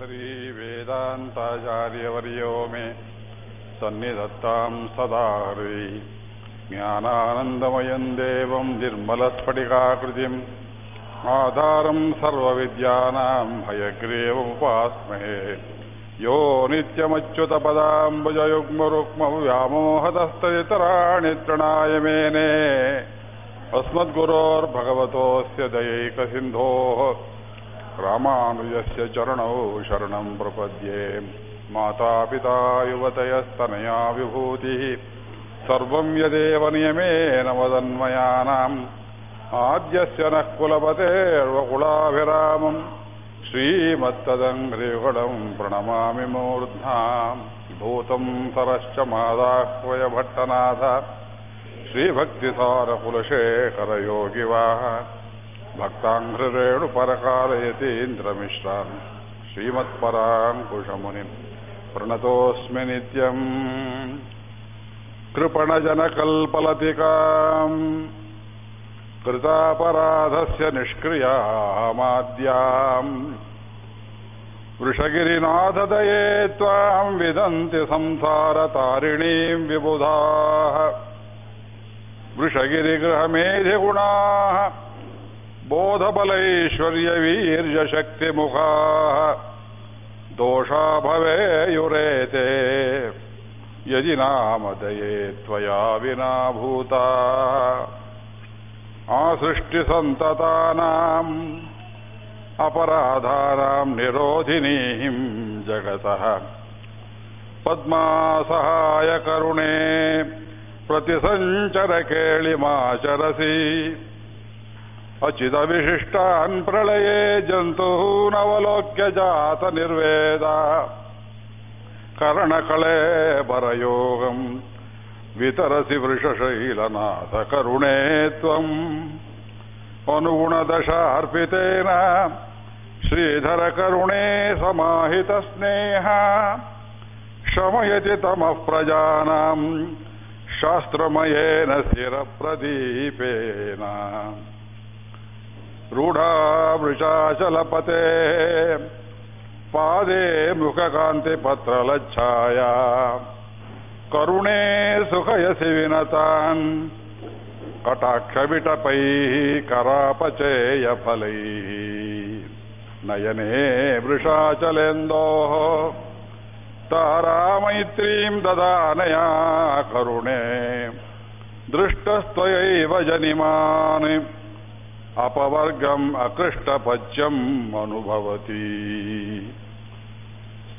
केसरी वेदान्ताचार्यवर्यो मे सन्निधत्तां सदा हृदि ज्ञानानन्दमयं देवं निर्मलस्फटिकाकृतिम् आधारं सर्वविद्यानां हयग्रीवमुपास्महे यो नित्यमच्युतपदाम्बुजयुग्मरुक्मव्यामोहतस्तदितराणि तृणाय मेने अस्मद्गुरोर्भगवतोऽस्य दयैकसिन्धोः रामानुजस्य चरणौ शरणं प्रपद्ये मातापिता युवतयस्तनया विभूतिः सर्वं यदेव नियमेन वदन्मयानाम् आद्यस्य नः कुलपतेर्वकुलाभिरामम् श्रीमत्तदङ्घ्रियुगलं प्रणमामि मूर्ध्नाम् भूतं सरश्च मादाह्वय भट्टनाथ श्रीभक्तिसारकुलशेखरयोगिवाः भक्ताङ्घ्रिरेणुपरकालयतीन्द्रमिश्रान् श्रीमत्पराङ्कुशमुनिम् प्रणतोऽस्मि नित्यम् कृपणजनकल्पलतिकाम् कृतापराधस्य निष्क्रियामाद्याम् वृषगिरिनाथदये त्वाम् विदन्ति संसारतारिणीम् विबुधाः वृषगिरिगृहमेधिगुणाः बोधबलैश्वर्यवीर्यशक्तिमुखाः। दोषा भवेयुरेते। यदि नामदये त्वया विना भूताः। आसृष्टिसन्ततानाम् अपराधानाम् निरोधिनीम् जगतः। पद्मासहायकरुणे प्रतिसञ्चरकेळिमाचरसि अचिदविशिष्टान् प्रलये जन्तूनवलोक्य जातनिर्वेदा करणकळे परयोगम् वितरसि वृषशैलनाथ करुणे त्वम् अनुगुणदशार्पितेन श्रीधरकरुणे समाहितस्नेह। शमयति तमः प्रजानाम् शास्त्रमयेन स्थिरप्रदीपेन। रूढा वृषाचलपते पादे मुखकान्तिपत्रलच्छाया करुणे सुखयसि विनतान् कटाक्षविटपैः करापचेयफलैः नयने वृषाचलेन्दोः तारामैत्रीम् ददानया करुणे दृष्टस्त्वयैव जनिमान् अपवर्गम् अकृष्टपच्यम् अनुभवति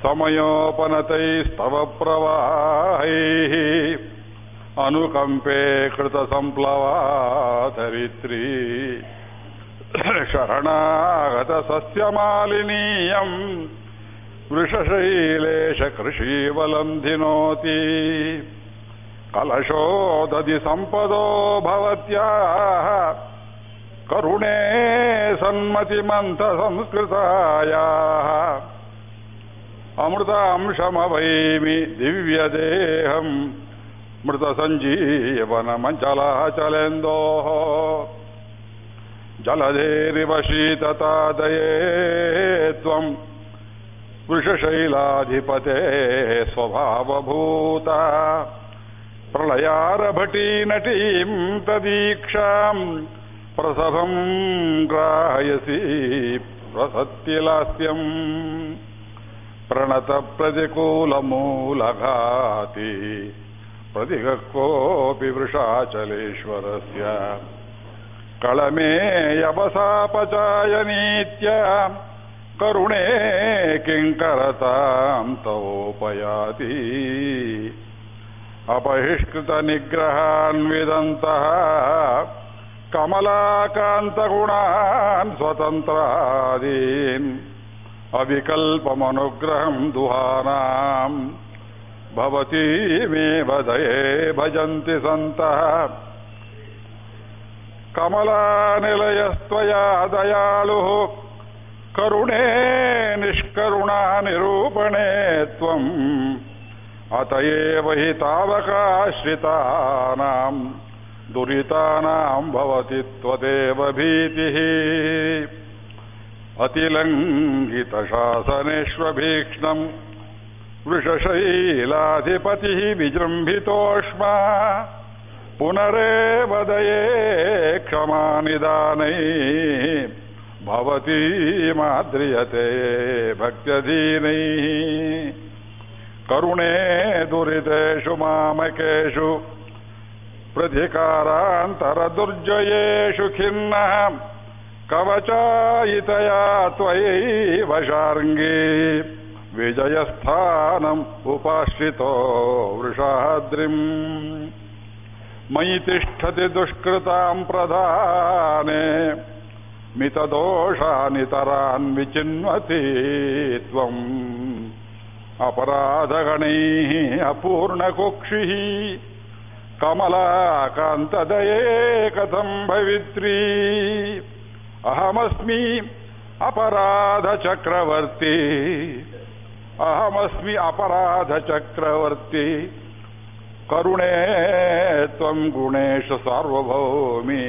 समयोपनतैस्तव प्रवाहैः अनुकम्पे कृतसम्प्लवा धरित्री शरणागतसस्यमालिनीयम् वृषशैलेश कृषीवलन्धिनोति कलशोदधि सम्पदो भवत्याः ಕರುಣೇ ಸನ್ಮತಿಮಂತ ಸಂಸ್ಕೃತಾಯಾಹ ಅಮೃತಾಂಶಮವೈಮಿ ದಿವ್ಯ ದೇಹಂ ಮೃತ ಸಂಜೀವನ ಮಂಚಲಾಚಲೆಂದೋ. ಜಲಧೇರಿವ ಶೀತತಾದಯೇ ತ್ವಂ ವೃಷಶೈಲಾಧಿಪತೆ ಸ್ವಭಾವಭೂತ. ಪ್ರಳಯಾರಭಟೀ ನಟೀಂ ತದೀಕ್ಷಾಂ प्रसभम् ग्राहयसि प्रसत्तिलास्यम् प्रणतप्रतिकूलमूलघाति प्रतिगः कोऽपि वृषाचलेश्वरस्य कळमेयवसापचायनीत्या करुणे किङ्करताम् तवोपयाति अपहिष्कृतनिग्रहान्विदन्तः कमलाकान्तगुणान् स्वतन्त्रादीन् अविकल्पमनुग्रहम् दुहानाम् भवतीमेव दये भजन्ति सन्तः कमलानिलयस्त्वया दयालुः करुणे निष्करुणानिरूपणे त्वम् अत एव हि तावकाश्रितानाम् दुरितानाम् भवति त्वदेव भीतिः। अतिलङ्घितशासनेष्वभीक्ष्णम् वृषशैलाधिपतिः विजृम्भितोष्मा पुनरेव दये क्षमानिदानै भवती माद्रियते भक्त्यधीनैः। करुणे दुरितेषु मामकेषु प्रतिकारान्तरदुर्जयेषु खिन्नः। कवचायितया त्वयैव शार्ङ्गी। विजयस्थानम् उपाश्रितो वृषाद्रिम्। मयि तिष्ठति दुष्कृताम् प्रधाने। मितदोषानितरान् विचिन्वति त्वम्। अपराधगणैः कमलाकान्तदये कथम् भवित्री अहमस्मि अपराधचक्रवर्ती अहमस्मि अपराधचक्रवर्ती करुणे त्वम् गुणेषु सार्वभौमी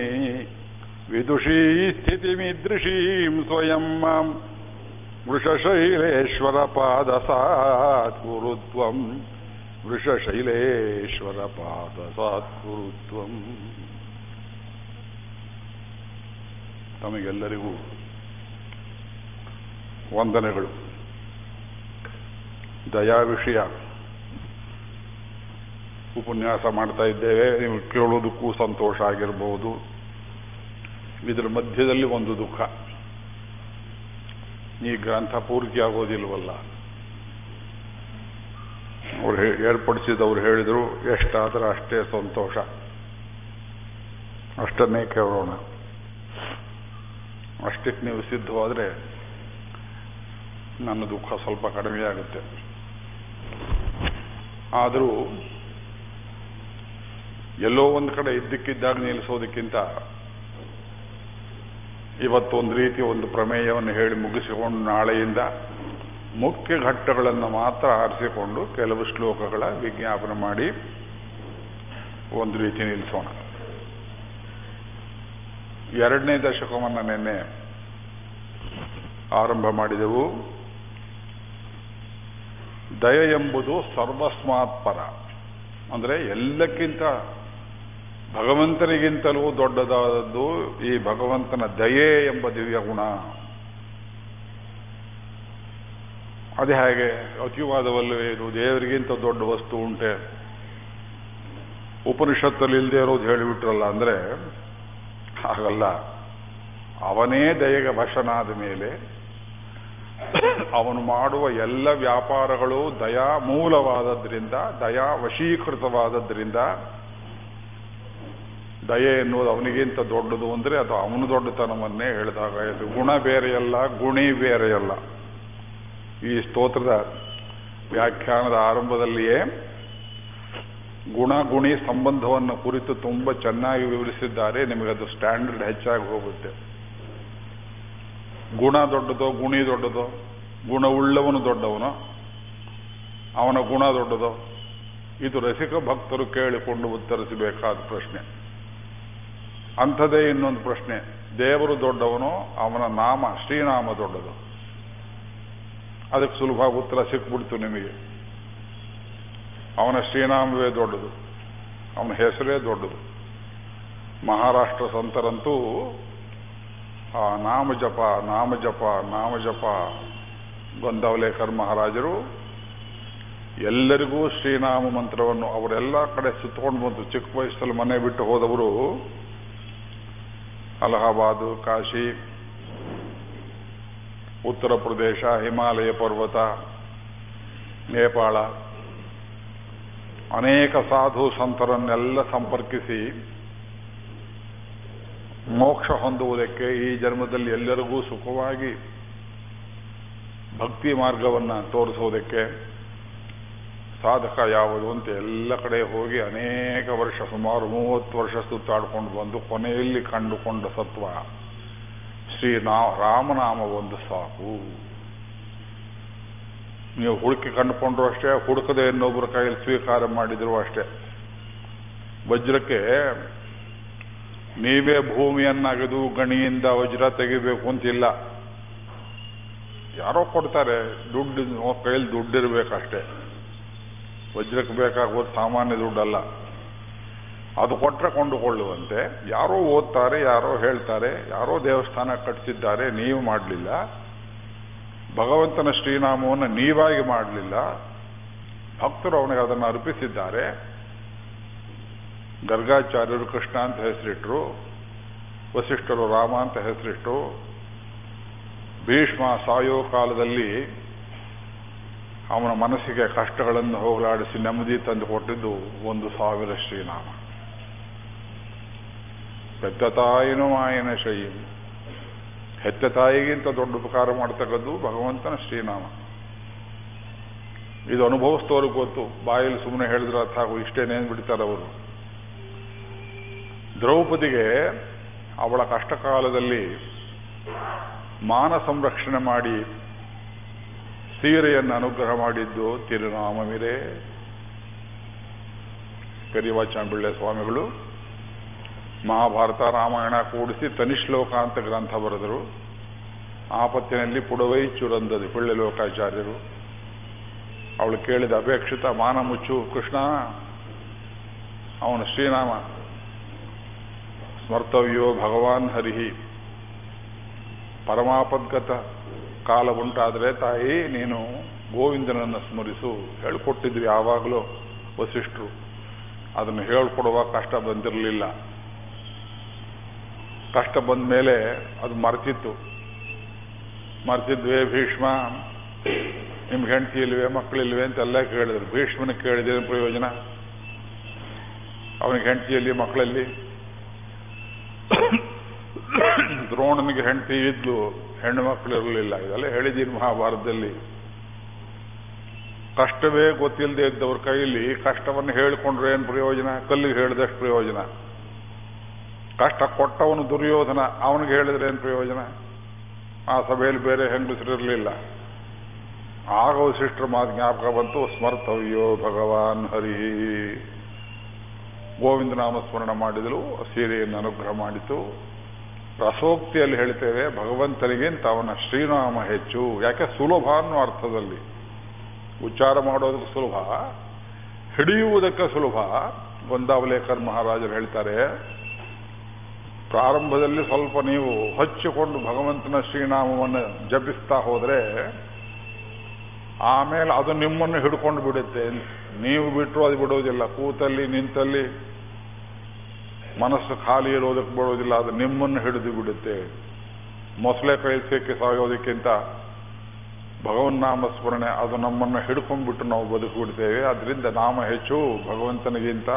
विदुषी स्थितिमीदृशीम् स्वयम् माम् वृषशैलेश्वरपादसात् कुरु ವೃಷಶೈಲೇಶ್ವರಪಾದಸಾತ್ಗುರುತ್ವಂ ತಮಗೆಲ್ಲರಿಗೂ ವಂದನೆಗಳು. ದಯಾ ವಿಷಯ ಉಪನ್ಯಾಸ ಮಾಡ್ತಾ ಇದ್ದೇವೆ. ನೀವು ಕೇಳೋದಕ್ಕೂ ಸಂತೋಷ ಆಗಿರಬಹುದು ಇದರ ಮಧ್ಯದಲ್ಲಿ ಒಂದು ದುಃಖ. ಈ ಗ್ರಂಥ ಪೂರ್ತಿ ಆಗೋದಿಲ್ವಲ್ಲ ಅವ್ರು ಏರ್ಪಡಿಸಿದವ್ರು ಹೇಳಿದರು, ಎಷ್ಟಾದರೂ ಅಷ್ಟೇ ಸಂತೋಷ. ಅಷ್ಟನ್ನೇ ಕೇಳೋಣ. ಅಷ್ಟಕ್ಕೆ ನೀವು ಸಿದ್ಧವಾದರೆ ನನ್ನ ದುಃಖ ಸ್ವಲ್ಪ ಕಡಿಮೆ ಆಗುತ್ತೆ. ಆದರೂ ಎಲ್ಲೋ ಒಂದು ಕಡೆ ಇದ್ದಕ್ಕಿದ್ದಾಗ ನಿಲ್ಲಿಸೋದಕ್ಕಿಂತ ಇವತ್ತೊಂದು ರೀತಿ ಒಂದು ಪ್ರಮೇಯವನ್ನು ಹೇಳಿ ಮುಗಿಸಿಕೊಂಡು ನಾಳೆಯಿಂದ ಮುಖ್ಯ ಘಟ್ಟಗಳನ್ನು ಮಾತ್ರ ಆರಿಸಿಕೊಂಡು ಕೆಲವು ಶ್ಲೋಕಗಳ ವಿಜ್ಞಾಪನೆ ಮಾಡಿ ಒಂದು ರೀತಿ ನಿಲ್ಲಿಸೋಣ ಎರಡನೇ ದಶಕವನ್ನು ನಿನ್ನೆ ಆರಂಭ ಮಾಡಿದೆವು. ದಯ ಎಂಬುದು ಸರ್ವಸ್ಮಾತ್ ಪರ. ಅಂದರೆ ಎಲ್ಲಕ್ಕಿಂತ ಭಗವಂತನಿಗಿಂತಲೂ ದೊಡ್ಡದಾದದ್ದು ಈ ಭಗವಂತನ ದಯೆ ಎಂಬ ದಿವ್ಯ ಗುಣ. ಅದು ಹೇಗೆ ಇದು ದೇವರಿಗಿಂತ ದೊಡ್ಡ ವಸ್ತು ಉಂಟೆ. ಉಪನಿಷತ್ತಲ್ಲಿ ಇಲ್ಲದೆ ಇರೋದು ಹೇಳಿಬಿಟ್ರಲ್ಲ ಅಂದ್ರೆ ಹಾಗಲ್ಲ. ಅವನೇ ದಯೆಗೆ ವಶನಾದ ಮೇಲೆ ಅವನು ಮಾಡುವ ಎಲ್ಲ ವ್ಯಾಪಾರಗಳು ದಯಾ ಮೂಲವಾದದ್ರಿಂದ ದಯಾ ವಶೀಕೃತವಾದದ್ರಿಂದ ದಯೆ ಎನ್ನುವುದು ಅವನಿಗಿಂತ ದೊಡ್ಡದು ಅಂದ್ರೆ ಅದು ಅವನು ದೊಡ್ಡತನವನ್ನೇ ಹೇಳಿದಾಗ ಗುಣ ಬೇರೆಯಲ್ಲ, ಗುಣಿ ಬೇರೆಯಲ್ಲ. ಈ ಸ್ತೋತ್ರದ ವ್ಯಾಖ್ಯಾನದ ಆರಂಭದಲ್ಲಿಯೇ ಗುಣ ಗುಣಿ ಸಂಬಂಧವನ್ನು ಕುರಿತು ತುಂಬ ಚೆನ್ನಾಗಿ ವಿವರಿಸಿದ್ದಾರೆ. ನಿಮಗದು ಸ್ಟ್ಯಾಂಡರ್ಡ್ ಹೆಚ್ಚಾಗಿ ಹೋಗುತ್ತೆ. ಗುಣ ದೊಡ್ಡದೋ, ಗುಣಿ ದೊಡ್ಡದೋ ಗುಣವುಳ್ಳವನು ದೊಡ್ಡವನು, ಅವನ ಗುಣ ದೊಡ್ಡದೋ, ಇದು ರಸಿಕ ಭಕ್ತರು ಕೇಳಿಕೊಂಡು ಉತ್ತರಿಸಬೇಕಾದ ಪ್ರಶ್ನೆ. ಅಂಥದೇ ಇನ್ನೊಂದು ಪ್ರಶ್ನೆ, ದೇವರು ದೊಡ್ಡವನು, ಅವನ ನಾಮ ಶ್ರೀನಾಮ ದೊಡ್ಡದು? ಅದಕ್ಕೆ ಸುಲಭ ಉತ್ತರ ಸಿಕ್ಬಿಡ್ತು ನಿಮಗೆ. ಅವನ ಶ್ರೀನಾಮವೇ ದೊಡ್ಡದು. ಅವನ ಹೆಸರೇ ದೊಡ್ಡದು. ಮಹಾರಾಷ್ಟ್ರ ಸಂತರಂತೂ, ಆ, ನಾಮ ಜಪ ನಾಮ ಜಪ ನಾಮ ಜಪ ಗೊಂದವಲೇಕರ್ ಮಹಾರಾಜರು, ಎಲ್ಲರಿಗೂ ಶ್ರೀನಾಮ ಮಂತ್ರವನ್ನು ಅವರೆಲ್ಲ ಕಡೆ ಸುತ್ತಕೊಂಡು ಬಂತು. ಚಿಕ್ಕ ವಯಸ್ಸಲ್ಲಿ ಮನೆ ಬಿಟ್ಟು ಹೋದವರು ಅಲಹಾಬಾದು, ಕಾಶಿ ಉತ್ತರ ಪ್ರದೇಶ, ಹಿಮಾಲಯ ಪರ್ವತ, ನೇಪಾಳ. ಅನೇಕ ಸಾಧು ಸಂತರನ್ನೆಲ್ಲ ಸಂಪರ್ಕಿಸಿ ಮೋಕ್ಷ ಹೊಂದುವುದಕ್ಕೆ ಈ ಜನ್ಮದಲ್ಲಿ ಎಲ್ಲರಿಗೂ ಸುಖವಾಗಿ ಭಕ್ತಿ ಮಾರ್ಗವನ್ನು ತೋರಿಸುವುದಕ್ಕೆ ಸಾಧಕ ಯಾವುದು ಅಂತ ಎಲ್ಲ ಕಡೆ ಹೋಗಿ ಅನೇಕ ವರ್ಷ ಸುಮಾರು ಮೂವತ್ತು ವರ್ಷ ಸುತ್ತಾಡ್ಕೊಂಡು ಬಂದು ಕೊನೆಯಲ್ಲಿ ಕಂಡುಕೊಂಡ ಸತ್ವ. ಶ್ರೀ ರಾಮನಾಮ ಒಂದು ಸಾಕು. ನೀವು ಹುಡುಕಿ ಕಂಡುಕೊಂಡ್ರು ಅಷ್ಟೇ, ಹುಡುಕದೆ ಇನ್ನೊಬ್ಬರ ಕೈಯಲ್ಲಿ ಸ್ವೀಕಾರ ಮಾಡಿದ್ರು ಅಷ್ಟೇ. ವಜ್ರಕ್ಕೆ ನೀವೇ ಭೂಮಿಯನ್ನಾಗದು ಗಣಿಯಿಂದ ವಜ್ರ ತೆಗಿಬೇಕು ಅಂತಿಲ್ಲ. ಯಾರೋ ಕೊಡ್ತಾರೆ, ದುಡ್ಡು ಕೈಯಲ್ಲಿ ದುಡ್ಡಿರ್ಬೇಕಷ್ಟೇ. ವಜ್ರಕ್ಕೆ ಬೇಕಾಗುವುದು ಸಾಮಾನ್ಯ ದುಡ್ಡಲ್ಲ. ಅದು ಕೊಟ್ಟರೆ ಕೊಂಡುಕೊಳ್ಳುವಂತೆ. ಯಾರೋ ಓದ್ತಾರೆ, ಯಾರೋ ಹೇಳ್ತಾರೆ, ಯಾರೋ ದೇವಸ್ಥಾನ ಕಟ್ಟಿಸಿದ್ದಾರೆ ನೀವು ಮಾಡಲಿಲ್ಲ. ಭಗವಂತನ ಶ್ರೀನಾಮವನ್ನು ನೀವಾಗಿ ಮಾಡಲಿಲ್ಲ. ಭಕ್ತರು ಅವನಿಗೆ ಅದನ್ನು ಅರ್ಪಿಸಿದ್ದಾರೆ. ಗರ್ಗಾಚಾರ್ಯರು ಕೃಷ್ಣ ಅಂತ ಹೆಸರಿಟ್ರು, ವಸಿಷ್ಠರು ರಾಮ ಅಂತ ಹೆಸರಿಟ್ಟು ಭೀಷ್ಮ ಸಾಯೋ ಕಾಲದಲ್ಲಿ ಅವನ ಮನಸ್ಸಿಗೆ ಕಷ್ಟಗಳನ್ನು ಹೋಗಲಾಡಿಸಿ ನೆಮ್ಮದಿ ತಂದು ಕೊಟ್ಟಿದ್ದು ಒಂದು ಸಾವಿರ ಶ್ರೀನಾಮ. ಹೆತ್ತ ತಾಯಿನೂ ಮಾಯನ ಶೈಲಿ. ಹೆತ್ತ ತಾಯಿಗಿಂತ ದೊಡ್ಡ ಉಪಕಾರ ಮಾಡ್ತಕ್ಕದ್ದು ಭಗವಂತನ ಶ್ರೀನಾಮ. ಇದು ಅನುಭವಿಸ್ತವ್ರಿಗೆ ಗೊತ್ತು. ಬಾಯಲ್ಲಿ ಸುಮ್ಮನೆ ಹೇಳಿದ್ರೆ ಅರ್ಥ ಆಗು ಇಷ್ಟೇನೇನು ಬಿಡ್ತಾರೆ ಅವರು. ದ್ರೌಪದಿಗೆ ಅವಳ ಕಷ್ಟ ಕಾಲದಲ್ಲಿ ಮಾನ ಸಂರಕ್ಷಣೆ ಮಾಡಿ ಸೀರೆಯನ್ನು ಅನುಗ್ರಹ ಮಾಡಿದ್ದು ತಿರುನಾಮವಿರೇ ಕರಿವಾಚಾಂಬಿಳ್ಳೆ ಸ್ವಾಮಿಗಳು. ಮಹಾಭಾರತ, ರಾಮಾಯಣ ಕೂಡಿಸಿ ತನಿಶ್ಲೋಕ ಅಂತ ಗ್ರಂಥ ಬರೆದರು. ಆಪತ್ತಿನಲ್ಲಿ ಪುಡವೈ ಚುರಂದದಿ ಪಿಳ್ಳೆ ಲೋಕಾಚಾರ್ಯರು ಅವಳು ಕೇಳಿದ ಅಪೇಕ್ಷಿತ ಮಾನ ಮುಚ್ಚು ಕೃಷ್ಣ, ಅವನ ಶ್ರೀನಾಮ, ಸ್ಮರ್ತವ್ಯೋ ಭಗವಾನ್ ಹರಿಹಿ. ಪರಮಾಪದ್ಗತ ಕಾಲ ಉಂಟಾದರೆ, ತಾಯಿ, ನೀನು ಗೋವಿಂದನನ್ನು ಸ್ಮರಿಸು. ಹೇಳಿಕೊಟ್ಟಿದ್ವಿ ಯಾವಾಗಲೂ ವಸಿಷ್ಠರು. ಅದನ್ನು ಹೇಳ್ಕೊಡುವ ಕಷ್ಟ ಬಂದಿರಲಿಲ್ಲ. ಕಷ್ಟ ಬಂದ ಮೇಲೆ ಅದು ಮರ್ತಿತ್ತು ಮರ್ತಿದ್ವೇ ಭೀಷ್ಮ ನಿಮ್ಗೆ ಹೆಂಡತಿ ಇಲ್ವೇ ಮಕ್ಕಳಿಲ್ವೇ ಅಂತೆಲ್ಲ ಕೇಳಿದ್ರು. ಭೀಷ್ಮನ ಕೇಳಿದ್ರೆ ಪ್ರಯೋಜನ? ಅವನಿಗೆ ಹೆಂಡತಿಯಲ್ಲಿ ಮಕ್ಕಳಲ್ಲಿ ದ್ರೋಣನಿಗೆ ಹೆಂಡತಿ ಇದ್ಲು, ಹೆಣ್ಣು ಮಕ್ಕಳು ಇರಲಿಲ್ಲ. ಇದೆಲ್ಲ ಹೇಳಿದ್ದೀನಿ ಮಹಾಭಾರತದಲ್ಲಿ. ಕಷ್ಟವೇ ಗೊತ್ತಿಲ್ಲದೆ ಇದ್ದವ್ರ ಕೈಯಲ್ಲಿ ಕಷ್ಟವನ್ನು ಹೇಳಿಕೊಂಡ್ರೆ ಏನು ಪ್ರಯೋಜನ? ಕಲ್ಲಿಗೆ ಹೇಳಿದಷ್ಟು ಪ್ರಯೋಜನ. ಕಷ್ಟ ಕೊಟ್ಟವನು ದುರ್ಯೋಧನ, ಅವನಿಗೆ ಹೇಳಿದ್ರೆ ಏನು ಪ್ರಯೋಜನ? ಆ ಸಭೆಯಲ್ಲಿ ಬೇರೆ ಹೆಂಗಸರಿರಲಿಲ್ಲ. ಆಗ ವಸಿಷ್ಠರ ಮಾತು ಜ್ಞಾಪಕ ಬಂತು, ಸ್ಮರ್ತವ್ಯೋ ಭಗವಾನ್ ಹರಿ. ಗೋವಿಂದ ನಾಮಸ್ಮರಣ ಮಾಡಿದಳು ಸೀರೆಯನ್ನು ಅನುಗ್ರಹ ಮಾಡಿತು. ರಸೋಕ್ತಿಯಲ್ಲಿ ಹೇಳ್ತೇವೆ ಭಗವಂತನಿಗಿಂತ ಅವನ ಶ್ರೀನಾಮ ಹೆಚ್ಚು. ಯಾಕೆ? ಸುಲಭ ಅನ್ನೋ ಅರ್ಥದಲ್ಲಿ. ಉಚ್ಚಾರ ಮಾಡೋದಕ್ಕೆ ಸುಲಭ, ಹಿಡಿಯುವುದಕ್ಕೆ ಸುಲಭ. ಗೊಂದಾವಲೇಕರ್ ಮಹಾರಾಜರು ಹೇಳ್ತಾರೆ ಪ್ರಾರಂಭದಲ್ಲಿ ಸ್ವಲ್ಪ ನೀವು ಹಚ್ಚಿಕೊಂಡು ಭಗವಂತನ ಶ್ರೀನಾಮವನ್ನು ಜಪಿಸ್ತಾ ಹೋದರೆ, ಆಮೇಲೆ ಅದು ನಿಮ್ಮನ್ನು ಹಿಡ್ಕೊಂಡು ಬಿಡುತ್ತೆ. ನೀವು ಬಿಟ್ಟರು ಅದು ಬಿಡೋದಿಲ್ಲ ಕೂತಲ್ಲಿ, ನಿಂತಲ್ಲಿ, ಮನಸ್ಸು ಖಾಲಿ ಇರೋದಕ್ಕೆ ಬಿಡೋದಿಲ್ಲ ಅದು ನಿಮ್ಮನ್ನು ಹಿಡಿದು ಬಿಡುತ್ತೆ. ಮೊಸಳೆ ಕೈಸಕ್ಕೆ ಸಾಗೋದಕ್ಕಿಂತ ನಾಮ ಸ್ಮರಣೆ ಅದು ನಮ್ಮನ್ನು ಹಿಡ್ಕೊಂಡ್ಬಿಟ್ಟು ನಾವು ಬದುಕು ಬಿಡ್ತೇವೆ ಅದರಿಂದ ನಾಮ ಹೆಚ್ಚು ಭಗವಂತನಿಗಿಂತ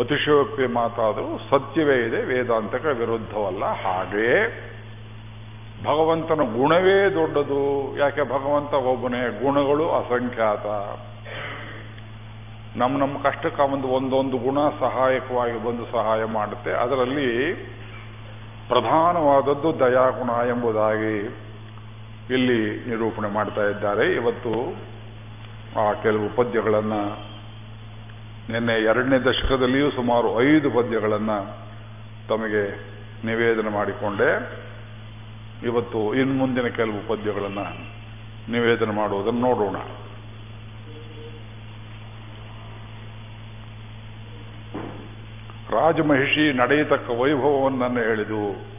ಅತಿಶಯೋಕ್ತಿ ಮಾತಾದರೂ ಸತ್ಯವೇ ಇದೆ, ವೇದಾಂತಕ ವಿರುದ್ಧವಲ್ಲ, ಹಾಗೇ ಭಗವಂತನ ಗುಣವೇ ದೊಡ್ಡದು. ಯಾಕೆ ಭಗವಂತ ಒಬ್ಬನೇ? ಗುಣಗಳು ಅಸಂಖ್ಯಾತ. ನಮ್ಮ ನಮ್ಮ ಕಷ್ಟಕ್ಕೆ ಒಂದು ಒಂದೊಂದು ಗುಣ ಸಹಾಯಕವಾಗಿ ಬಂದು ಸಹಾಯ ಮಾಡುತ್ತೆ. ಅದರಲ್ಲಿ ಪ್ರಧಾನವಾದದ್ದು ದಯಾಗುಣ ಎಂಬುದಾಗಿ ಇಲ್ಲಿ ನಿರೂಪಣೆ ಮಾಡ್ತಾ ಇದ್ದಾರೆ. ಇವತ್ತು ಆ ಕೆಲವು ಪದ್ಯಗಳನ್ನು ನಿನ್ನೆ ಎರಡನೇ ದಶಕದಲ್ಲಿಯೂ ಸುಮಾರು ಐದು ಪದ್ಯಗಳನ್ನು ತಮಗೆ ನಿವೇದನೆ ಮಾಡಿಕೊಂಡೆ. ಇವತ್ತು ಇನ್ನು ಮುಂದಿನ ಕೆಲವು ಪದ್ಯಗಳನ್ನು ನಿವೇದನೆ ಮಾಡುವುದನ್ನು ನೋಡೋಣ. ರಾಜಮಹಿಷಿ ನಡೆಯತಕ್ಕ ವೈಭವವನ್ನು ಹೇಳಿದು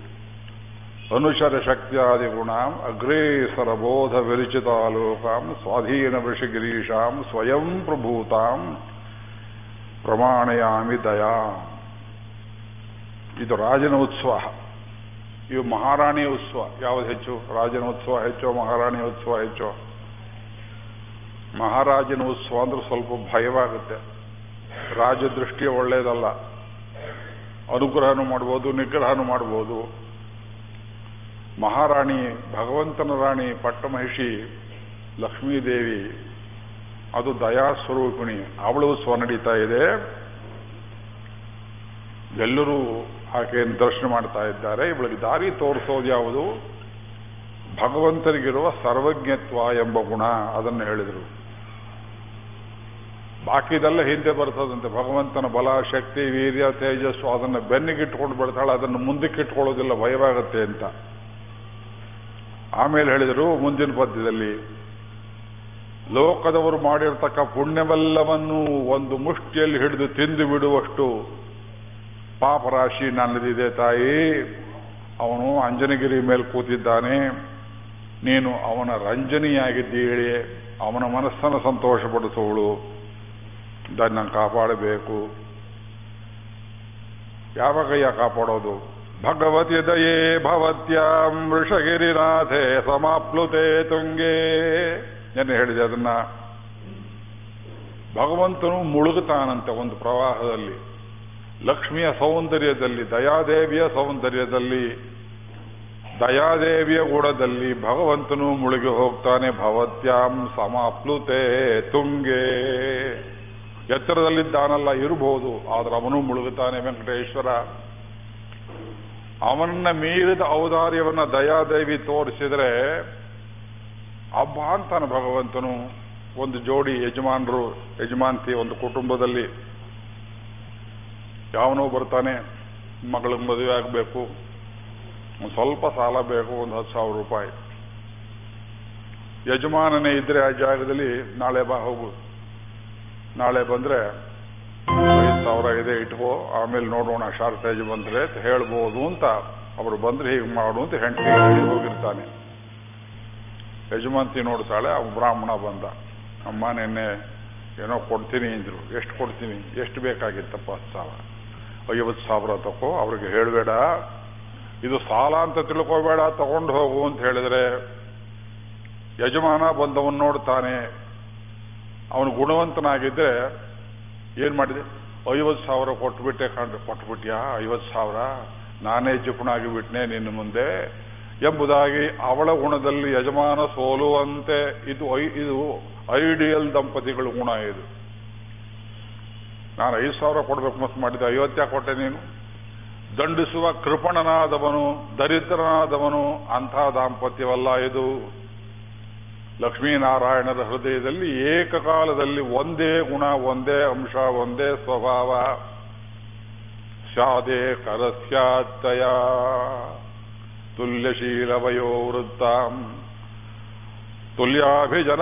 ಅನುಶರ ಶಕ್ತಿಯಾದಿ ಗುಣಾಂ ಅಗ್ರೇಸರ ಬೋಧ ವಿರಚಿತಾಲೋಕಾಂ ಸ್ವಾಧೀನ ವೃಷಗಿರೀಶಾಂ ಸ್ವಯಂ ಪ್ರಭೂತಾಂ ಪ್ರಮಾಣಯಾಮಿ ದಯಾ. ಇದು ರಾಜನ ಉತ್ಸವ. ಇವು ಮಹಾರಾಣಿಯ ಉತ್ಸವ. ಯಾವುದು ಹೆಚ್ಚು? ರಾಜನ ಉತ್ಸವ ಹೆಚ್ಚೋ, ಮಹಾರಾಣಿಯ ಉತ್ಸವ ಹೆಚ್ಚೋ? ಮಹಾರಾಜನ ಉತ್ಸವ ಅಂದ್ರೆ ಸ್ವಲ್ಪ ಭಯವಾಗುತ್ತೆ. ರಾಜದೃಷ್ಟಿ ಒಳ್ಳೆಯದಲ್ಲ ಅನುಗ್ರಹನೂ ಮಾಡ್ಬೋದು, ನಿಗ್ರಹನೂ ಮಾಡ್ಬೋದು. ಮಹಾರಾಣಿ ಭಗವಂತನ ರಾಣಿ ಪಟ್ಟಮಹಿಷಿ ಲಕ್ಷ್ಮೀದೇವಿ ಅದು ದಯಾ ಸ್ವರೂಪಿಣಿ. ಅವಳು ಸ್ವ ನಡೀತಾ ಇದೆ. ಎಲ್ಲರೂ ಆಕೆಯನ್ನು ದರ್ಶನ ಮಾಡ್ತಾ ಇದ್ದಾರೆ. ಇವಳಿಗೆ ದಾರಿ ತೋರಿಸೋದು ಯಾವುದು? ಭಗವಂತನಿಗಿರುವ ಸರ್ವಜ್ಞತ್ವ ಎಂಬ ಗುಣ ಅದನ್ನು ಹೇಳಿದರು. ಬಾಕಿದೆಲ್ಲ ಹಿಂದೆ ಬರ್ತದಂತೆ. ಭಗವಂತನ ಬಲ, ಶಕ್ತಿ, ವೀರ್ಯ, ತೇಜಸ್ಸು ಅದನ್ನು ಬೆನ್ನಿಗಿಟ್ಕೊಂಡು ಬಿಡ್ತಾಳೆ ಅದನ್ನು ಮುಂದಕ್ಕೆ ಇಟ್ಕೊಳ್ಳೋದಿಲ್ಲ. ಭಯವಾಗುತ್ತೆ ಅಂತ. ಆಮೇಲೆ ಹೇಳಿದರು, ಮುಂದಿನ ಪದ್ಯದಲ್ಲಿ ಲೋಕದವರು ಮಾಡಿರ್ತಕ್ಕ ಪುಣ್ಯವೆಲ್ಲವನ್ನೂ ಒಂದು ಮುಷ್ಟಿಯಲ್ಲಿ ಹಿಡಿದು ತಿಂದು ಬಿಡುವಷ್ಟು ಪಾಪರಾಶಿ ನನ್ನದಿದೆ ತಾಯಿ. ಅವನು ಅಂಜನಗಿರಿ ಮೇಲೆ ಕೂತಿದ್ದಾನೆ. ನೀನು ಅವನ ರಂಜನಿಯಾಗಿದ್ದೀಳಿ ಅವನ ಮನಸ್ಸನ್ನು ಸಂತೋಷಪಡಿಸುವಳು ಇದನ್ನು ಕಾಪಾಡಬೇಕು. ಯಾವ ಕೈಯ ಕಾಪಾಡೋದು? ಭಗವತಿ ದಯೇ ಭವತ್ಯಾಂ ವೃಷಗಿರಿನಾಥೆ ಸಮಾಪ್ಲುತೆ ತುಂಗೆ. ಏನು ಹೇಳಿದೆ, ಅದನ್ನ ಭಗವಂತನು ಮುಳುಗುತ್ತಾನಂತೆ ಒಂದು ಪ್ರವಾಹದಲ್ಲಿ. ಲಕ್ಷ್ಮಿಯ ಸೌಂದರ್ಯದಲ್ಲಿ, ದಯಾದೇವಿಯ ಸೌಂದರ್ಯದಲ್ಲಿ, ದಯಾದೇವಿಯ ಗುಣದಲ್ಲಿ ಭಗವಂತನು ಮುಳುಗಿ ಹೋಗ್ತಾನೆ. ಭವತ್ಯಾಂ ಸಮಪ್ಲುತೆ ತುಂಗೆ. ಎತ್ತರದಲ್ಲಿದ್ದಾನಲ್ಲ, ಇರಬಹುದು, ಆದ್ರೆ ಅವನು ಮುಳುಗುತ್ತಾನೆ ವೆಂಕಟೇಶ್ವರ. ಅವನನ್ನ ಮೀರಿದ ಔದಾರ್ಯವನ್ನ ದಯಾದೇವಿ ತೋರಿಸಿದ್ರೆ ಹಬ್ಬ ಅಂತಾನೆ ಭಗವಂತನು ಒಂದು ಜೋಡಿ ಯಜಮಾನರು, ಯಜಮಾನ್ತಿ ಒಂದು ಕುಟುಂಬದಲ್ಲಿ ಯಾವನೋ ಬರ್ತಾನೆ, ಮಗಳಿಗೆ ಮದುವೆ ಆಗಬೇಕು, ಒಂದು ಸ್ವಲ್ಪ ಸಾಲ ಬೇಕು, ಒಂದು ಹತ್ತು ಸಾವಿರ ರೂಪಾಯಿ. ಯಜಮಾನನೇ ಇದ್ರೆ ಆ ಜಾಗದಲ್ಲಿ ನಾಳೆ ಬಾ ಹೋಗು. ನಾಳೆ ಬಂದ್ರೆ ಐದು ಸಾವಿರ ಇದೆ, ಇಟ್ಕೋ, ಆಮೇಲೆ ನೋಡೋಣ ಶಾರ್ಟೇಜ್ ಬಂದ್ರೆ ಹೇಳ್ಬೋದು ಅಂತ. ಅವರು ಬಂದ್ರೆ ಹೀಗೆ ಮಾಡು ಅಂತ ಹೆಂಡತಿ ಹೋಗಿರ್ತಾನೆ. ಯಜಮಾಂತಿ ನೋಡ್ತಾಳೆ ಅವ ಬ್ರಾಹ್ಮಣ ಬಂದ. ಅಮ್ಮ, ನಿನ್ನೆ ಏನೋ ಕೊಡ್ತೀನಿ ಅಂದ್ರು. ಎಷ್ಟು ಕೊಡ್ತೀನಿ? ಎಷ್ಟು ಬೇಕಾಗಿತ್ತಪ್ಪ ಹತ್ತು ಸಾವಿರ? ಐವತ್ತು ಸಾವಿರ ತಗೋ ಅವ್ರಿಗೆ ಹೇಳಬೇಡ. ಇದು ಸಾಲ ಅಂತ ತಿಳ್ಕೋಬೇಡ, ತಗೊಂಡು ಹೋಗು ಅಂತ ಹೇಳಿದ್ರೆ ಯಜಮಾನ ಬಂದವನ್ ನೋಡ್ತಾನೆ. ಅವನು ಗುಣವಂತನಾಗಿದ್ದರೆ ಏನ್ ಮಾಡಿದೆ? ಐವತ್ತು ಸಾವಿರ ಕೊಟ್ಬಿಟ್ಟೆ ಕಂಡು ಕೊಟ್ಬಿಟ್ಯಾ? ಐವತ್ತು ಸಾವಿರ? ನಾನೇ ಜಿಪುಣಾಗಿ ಬಿಟ್ನೆ ನಿನ್ನ ಮುಂದೆ. ಎಂಬುದಾಗಿ ಅವಳ ಗುಣದಲ್ಲಿ ಯಜಮಾನ ಸೋಲುವಂತೆ ಇದು ಇದು ಐಡಿಯಲ್ ದಂಪತಿಗಳ ಗುಣ ಇದು. ನಾನು ಐದು ಸಾವಿರ ಕೊಡಬೇಕು ಮಸ್ತ್ ಮಾಡಿದ್ದೆ, ಐವತ್ತ್ಯಾ ಕೊಟ್ಟೆ ನೀನು. ದಂಡಿಸುವ ಕೃಪಣನಾದವನು, ದರಿದ್ರನಾದವನು, ಅಂಥ ದಾಂಪತ್ಯವಲ್ಲ ಇದು. ಲಕ್ಷ್ಮೀನಾರಾಯಣರ ಹೃದಯದಲ್ಲಿ ಏಕಕಾಲದಲ್ಲಿ ಒಂದೇ ಗುಣ, ಒಂದೇ ಅಂಶ, ಒಂದೇ ಸ್ವಭಾವ. ಶಾದೇ ಕರಸ್ಯಾತ್ತಯ. ತುಲ್ಯಶೀಲವಯೋ तुल्याभिजनसंवृताम्। ತುಲ್ಯಾಭಿಜನ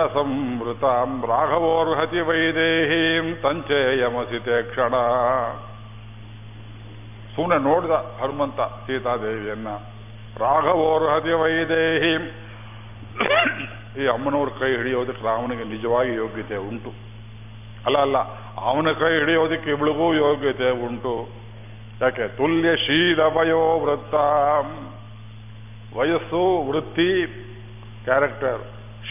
वैदेहीम्। तञ्चेयमसि ते ಕ್ಷಣ ಸುಮ್ಮನೆ ನೋಡ್ದ ಹನುಮಂತ ಸೀತಾದೇವಿಯನ್ನ. ರಾಘವೋರ್ಹತಿ ವೈದೇಹಿ. ಈ ಅಮ್ಮನವ್ರ ಕೈ ಹಿಡಿಯೋದಕ್ಕೆ ರಾಮನಿಗೆ ನಿಜವಾಗಿ ಯೋಗ್ಯತೆ ಉಂಟು. ಅಲ್ಲ ಅಲ್ಲ, ಅವನ ಕೈ ಹಿಡಿಯೋದಕ್ಕೆ ಇವಳಿಗೂ ಯೋಗ್ಯತೆ ಉಂಟು. ಯಾಕೆ? ತುಲ್ಯ ಶೀಲವಯೋ ವೃತ್ತ ವಯಸ್ಸು, ವೃತ್ತಿ ಕ್ಯಾರೆಕ್ಟರ್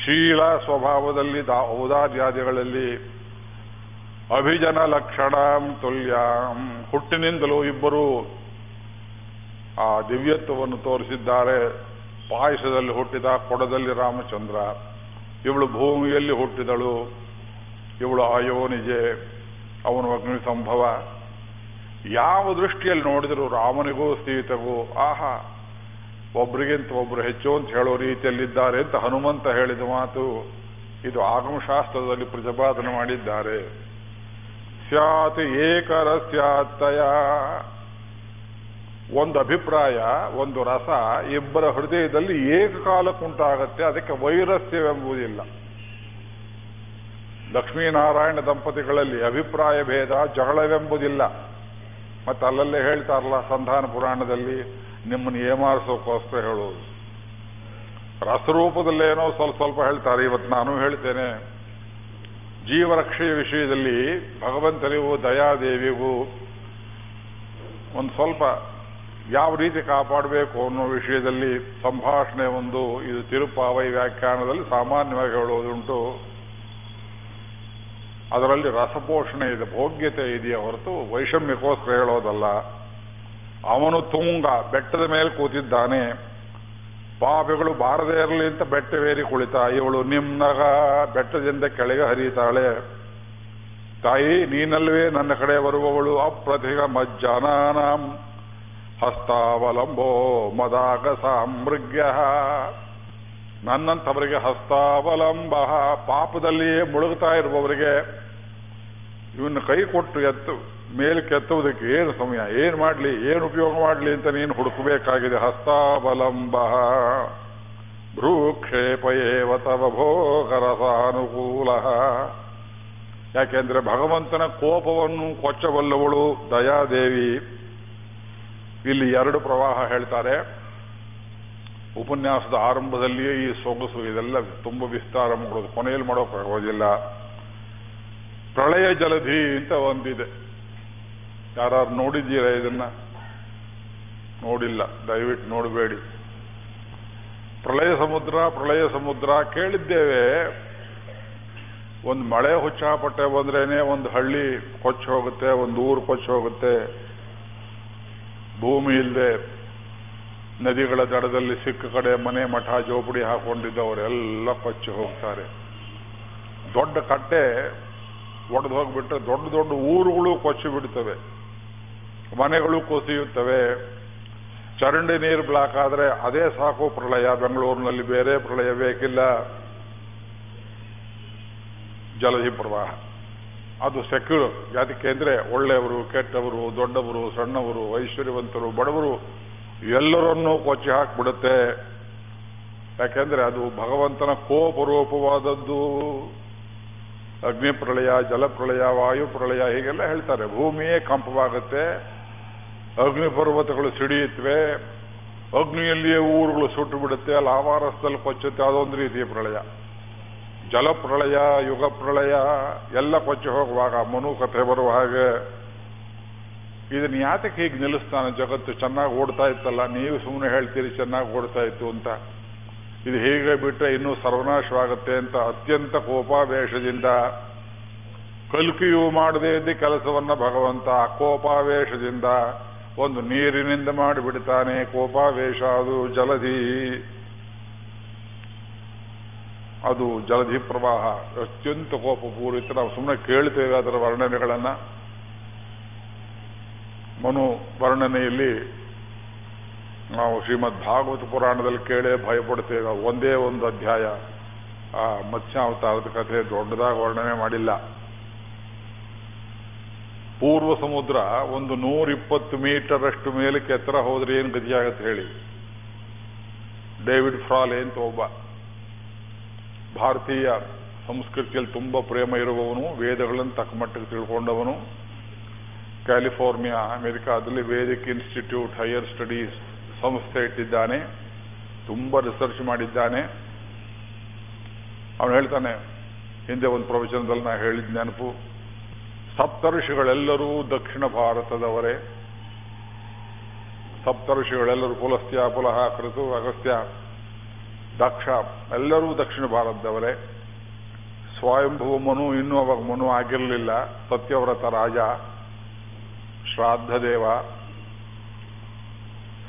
ಶೀಲ ಸ್ವಭಾವದಲ್ಲಿ ಔದಾರ್ಯಾದಿಗಳಲ್ಲಿ ಅಭಿಜನ ಲಕ್ಷಣ ತುಲ್ಯಾಂ. ಹುಟ್ಟಿನಿಂದಲೂ ಇಬ್ಬರು ಆ ದಿವ್ಯತ್ವವನ್ನು ತೋರಿಸಿದ್ದಾರೆ. ಪಾಯಸದಲ್ಲಿ ಹುಟ್ಟಿದ ಕೊಡದಲ್ಲಿ ರಾಮಚಂದ್ರ, ಇವಳು ಭೂಮಿಯಲ್ಲಿ ಹುಟ್ಟಿದಳು. ಇವಳು ಅಯೋನಿಜೆ ಅವನು ಅಗ್ನಿ ಸಂಭವ ಯಾವ ದೃಷ್ಟಿಯಲ್ಲಿ ನೋಡಿದರೂ ರಾಮನಿಗೂ ಸೀತೆಗೂ ಆಹಾ ಒಬ್ರಿಗಿಂತ ಒಬ್ರು ಹೆಚ್ಚು ಅಂತ ಹೇಳೋ ರೀತಿಯಲ್ಲಿದ್ದಾರೆ ಅಂತ ಹನುಮಂತ ಹೇಳಿದ ಮಾತು ಇದು ಆಗಮಶಾಸ್ತ್ರದಲ್ಲಿ ಪ್ರತಿಪಾದನೆ ಮಾಡಿದ್ದಾರೆ. ಸ್ಯಾತ್ ಏಕರ ಸ್ಯಾತ್ತಯ ಒಂದು ಅಭಿಪ್ರಾಯ, ಒಂದು ರಸ ಇಬ್ಬರ ಹೃದಯದಲ್ಲಿ ಏಕಕಾಲಕ್ಕುಂಟಾಗತ್ತೆ ಅದಕ್ಕೆ ವೈರಸ್ಯವೆಂಬುದಿಲ್ಲ. ಲಕ್ಷ್ಮೀನಾರಾಯಣ ದಂಪತಿಗಳಲ್ಲಿ ಅಭಿಪ್ರಾಯ ಭೇದ, ಜಗಳವೆಂಬುದಿಲ್ಲ. ಮತ್ತೆ ಅಲ್ಲಲ್ಲೇ ಹೇಳ್ತಾರಲ್ಲ ಸಂಧಾನ ಪುರಾಣದಲ್ಲಿ ನಿಮ್ಮನ್ನು ಏಮಾರಿಸೋಕ್ಕೋಸ್ಕರ ಹೇಳೋದು. ರಸರೂಪದಲ್ಲೇನೋ ಸ್ವಲ್ಪ ಸ್ವಲ್ಪ ಹೇಳ್ತಾರೆ. ಇವತ್ತು ನಾನು ಹೇಳ್ತೇನೆ. ಜೀವರಕ್ಷೆಯ ವಿಷಯದಲ್ಲಿ ಭಗವಂತನಿಗೂ, ದಯಾದೇವಿಗೂ ಒಂದು ಸ್ವಲ್ಪ ಯಾವ ರೀತಿ ಕಾಪಾಡಬೇಕು ಅನ್ನೋ ವಿಷಯದಲ್ಲಿ ಸಂಭಾಷಣೆ ಒಂದು, ಇದು ತಿರುಪಾವೈ ವ್ಯಾಖ್ಯಾನದಲ್ಲಿ ಸಾಮಾನ್ಯವಾಗಿ ಹೇಳೋದುಂಟು. ಅದರಲ್ಲಿ ರಸಪೋಷಣೆ ಇದೆ, ಭೋಗ್ಯತೆ ಇದೆಯೇ ಹೊರತು ವೈಷಮ್ಯಕ್ಕೋಸ್ಕರ ಹೇಳೋದಲ್ಲ. ಅವನು ತುಂಗ, ಬೆಟ್ಟದ ಮೇಲೆ ಕೂತಿದ್ದಾನೆ. ಪಾಪಿಗಳು ಬಾರದೇ ಇರಲಿ ಅಂತ ಬೆಟ್ಟವೇರಿ ಕುಳಿತ, ಇವಳು ನಿಮ್ಮಗ ಬೆಟ್ಟದಿಂದ ಕೆಳಗೆ ಹರಿತಾಳೆ ತಾಯಿ ನೀನಲ್ವೇ ನನ್ನ ಕಡೆ ಬರುವವಳು ಅಪ್ರತಿಗ ಮಜ್ಜನ ಹಸ್ತಾವಲಂಬೋ ಮದಾಗ ಸಾಮೃಗ್ಯ. ನನ್ನಂಥವರಿಗೆ ಹಸ್ತಾವಲಂಬ, ಪಾಪದಲ್ಲಿಯೇ ಮುಳುಗ್ತಾ ಇರುವವರಿಗೆ ಇವನ್ನ ಕೈ ಕೊಟ್ಟು ಎತ್ತು. ಮೇಲಕ್ಕೆ ಕೆತ್ತುವುದಕ್ಕೆ ಏನು ಸಮಯ? ಏನು ಮಾಡಲಿ? ಏನು ಉಪಯೋಗ ಮಾಡಲಿ ಅಂತ ನೀನು ಹುಡುಕಬೇಕಾಗಿದೆ? ಹಸ್ತಾವಲಂಬ. ಭ್ರೂಕ್ಷೇಪಯೇವ ತವ ಭೋಗರಸಾನುಕೂಲ. ಯಾಕೆಂದ್ರೆ ಭಗವಂತನ ಕೋಪವನ್ನು ಕೊಚ್ಚಬಲ್ಲವಳು ದಯಾದೇವಿ. ಇಲ್ಲಿ ಎರಡು ಪ್ರವಾಹ ಹೇಳ್ತಾರೆ. ಉಪನ್ಯಾಸದ ಆರಂಭದಲ್ಲಿಯೇ ಈ ಸೊಗಸು ಇದೆಲ್ಲ ತುಂಬ ವಿಸ್ತಾರ ಮಾಡೋದು. ಕೊನೆಯಲ್ಲಿ ಮಾಡೋಕ್ಕಾಗೋದಿಲ್ಲ ಪ್ರಳಯ ಜಲಧಿ ಅಂತ ಒಂದಿದೆ. ಯಾರು ನೋಡಿದ್ದೀರಾ ಇದನ್ನ? ನೋಡಿಲ್ಲ. ದಯವಿಟ್ಟು ನೋಡಬೇಡಿ. ಪ್ರಳಯ ಸಮುದ್ರ ಪ್ರಳಯ ಸಮುದ್ರ ಕೇಳಿದ್ದೇವೆ. ಒಂದು ಮಳೆ ಹುಚ್ಚಾಪಟ್ಟೆ ಬಂದ್ರೇನೆ ಒಂದು ಹಳ್ಳಿ ಕೊಚ್ಚ ಹೋಗುತ್ತೆ, ಒಂದು ಊರು ಕೊಚ್ಚ ಹೋಗುತ್ತೆ. ಭೂಮಿ ಇಲ್ಲದೆ ನದಿಗಳ ದಡದಲ್ಲಿ ಸಿಕ್ಕ ಕಡೆ ಮನೆ ಮಠ ಜೋಪಡಿ ಹಾಕೊಂಡಿದ್ದವರೆಲ್ಲ ಕೊಚ್ಚಿ ಹೋಗ್ತಾರೆ. ದೊಡ್ಡ ಕಟ್ಟೆ ಒಡೆದು ಹೋಗ್ಬಿಟ್ರೆ ದೊಡ್ಡ ದೊಡ್ಡ ಊರುಗಳು ಕೊಚ್ಚಿ ಬಿಡ್ತವೆ. ಮನೆಗಳು ಕುಸಿಯುತ್ತವೆ, ಚರಂಡಿ ನೀರು ಬ್ಲಾಕ್ ಆದರೆ ಅದೇ ಸಾಕು ಪ್ರಳಯ. ಬೆಂಗಳೂರಿನಲ್ಲಿ ಬೇರೆ ಪ್ರಳಯ ಬೇಕಿಲ್ಲ. ಜಲಧಿ ಪ್ರವಾಹ. ಅದು ಸೆಕ್ಯೂರ್ ಯಾತಕ್ಕೆ ಅಂದರೆ ಒಳ್ಳೆಯವರು, ಕೆಟ್ಟವರು, ದೊಡ್ಡವರು, ಸಣ್ಣವರು, ಐಶ್ವರ್ಯವಂತರು, ಬಡವರು, ಎಲ್ಲರನ್ನೂ ಕೊಚ್ಚಿ ಹಾಕಿಬಿಡುತ್ತೆ. ಯಾಕೆಂದ್ರೆ ಅದು ಭಗವಂತನ ಕೋಪರೂಪವಾದದ್ದು. ಅಗ್ನಿ ಪ್ರಳಯ ಜಲಪ್ರಳಯ ವಾಯು ಪ್ರಳಯ ಹೀಗೆಲ್ಲ ಹೇಳ್ತಾರೆ. ಭೂಮಿಯೇ ಕಂಪವಾಗುತ್ತೆ. ಅಗ್ನಿ ಪರ್ವತಗಳು ಸಿಡಿಯುತ್ತವೆ. ಅಗ್ನಿಯಲ್ಲಿಯೇ ಊರುಗಳು ಸುಟ್ಟು ಬಿಡುತ್ತೆ ಲಾವಾರಸದಲ್ಲಿ ಕೊಚ್ಚುತ್ತೆ. ಅದೊಂದು ರೀತಿಯ ಪ್ರಳಯ. ಜಲಪ್ರಳಯ ಯುಗ ಪ್ರಳಯ ಎಲ್ಲ ಕೊಚ್ಚಿ ಹೋಗುವಾಗ ಮನು ಕಥೆ ಬರುವ ಹಾಗೆ. ಇದನ್ನ ಯಾತಕ್ಕೆ ಹೀಗೆ ನಿಲ್ಲಿಸ್ತಾನೆ? ಜಗತ್ತು ಚೆನ್ನಾಗಿ ಓಡ್ತಾ ಇತ್ತಲ್ಲ. ನೀವು ಸುಮ್ಮನೆ ಹೇಳ್ತೀರಿ ಚೆನ್ನಾಗಿ ಓಡ್ತಾ ಇತ್ತು ಅಂತ. ಇದು ಹೀಗೆ ಬಿಟ್ಟರೆ ಇನ್ನೂ ಸರ್ವನಾಶವಾಗುತ್ತೆ ಅಂತ ಅತ್ಯಂತ ಕೋಪಾವೇಶದಿಂದ. ಕಲ್ಕಿಯು ಮಾಡದೇ ಇದ್ದ ಕೆಲಸವನ್ನ ಭಗವಂತ ಕೋಪಾವೇಶದಿಂದ ಒಂದು ನೀರಿನಿಂದ ಮಾಡಿಬಿಡ್ತಾನೆ ಕೋಪಾವೇಶ, ಅದು ಜಲಧಿ. ಅದು ಜಲಧಿ ಪ್ರವಾಹ. ಅತ್ಯಂತ ಕೋಪಪೂರಿತ. ನಾವು ಸುಮ್ಮನೆ ಕೇಳ್ತೇವೆ ಅದರ ವರ್ಣನೆಗಳನ್ನ. ಮನು ವರ್ಣನೆಯಲ್ಲಿ ನಾವು ಶ್ರೀಮದ್ ಭಾಗವತ ಪುರಾಣದಲ್ಲಿ ಕೇಳೇ ಭಯಪಡ್ತೇವೆ ಒಂದೇ ಒಂದು ಅಧ್ಯಾಯ. ಆ ಮತ್ಸ್ಯಾವತಾರದ ಕಥೆ ದೊಡ್ಡದಾಗಿ ವರ್ಣನೆ ಮಾಡಿಲ್ಲ. ಪೂರ್ವ ಸಮುದ್ರ ಒಂದು ನೂರಿಪ್ಪತ್ತು ಮೀಟರ್ ಅಷ್ಟು ಮೇಲಕ್ಕೆ ಎತ್ತರ ಹೋದ್ರೆ ಏನು ಗತಿಯಾಗತ್ತೆ ಹೇಳಿ? ಡೇವಿಡ್ ಫ್ರಾಲ್ ಅಂತ ಒಬ್ಬ. ಭಾರತೀಯ ಸಂಸ್ಕೃತಿಯಲ್ಲಿ ತುಂಬಾ ಪ್ರೇಮ ಇರುವವನು, ವೇದಗಳನ್ನು ತಕ್ಕ ಮಟ್ಟಿಗೆ ತಿಳ್ಕೊಂಡವನು. ಕ್ಯಾಲಿಫೋರ್ನಿಯಾ, ಅಮೆರಿಕಾದಲ್ಲಿ ವೇದಿಕ್ ಇನ್ಸ್ಟಿಟ್ಯೂಟ್ ಹೈಯರ್ ಸ್ಟಡೀಸ್ ಸಂಸ್ಥೆ ಇಟ್ಟಿದ್ದಾನೆ. ತುಂಬಾ ರಿಸರ್ಚ್ ಮಾಡಿದ್ದಾನೆ. ಅವನು ಹೇಳ್ತಾನೆ, ಹಿಂದೆ ಒಂದು ಪ್ರವಚನದಲ್ಲಿ ನಾ ಹೇಳಿದ ನೆನಪು ಸಪ್ತಋಷಿಗಳೆಲ್ಲರೂ ದಕ್ಷಿಣ ಭಾರತದವರೇ. ಸಪ್ತಋಷಿಗಳೆಲ್ಲರೂ ಪುಲಸ್ತ್ಯ, ಪುಲಹ, ಕೃತು, ಅಗಸ್ತ್ಯ, ದಕ್ಷ, ಎಲ್ಲರೂ ದಕ್ಷಿಣ ಭಾರತದವರೇ. ಸ್ವಯಂಭುವ ಮನು, ಇನ್ನೂ ಅವಾಗ ಮನು ಆಗಿರಲಿಲ್ಲ. ಸತ್ಯವ್ರತ ರಾಜ ಶ್ರಾದ್ದೇವ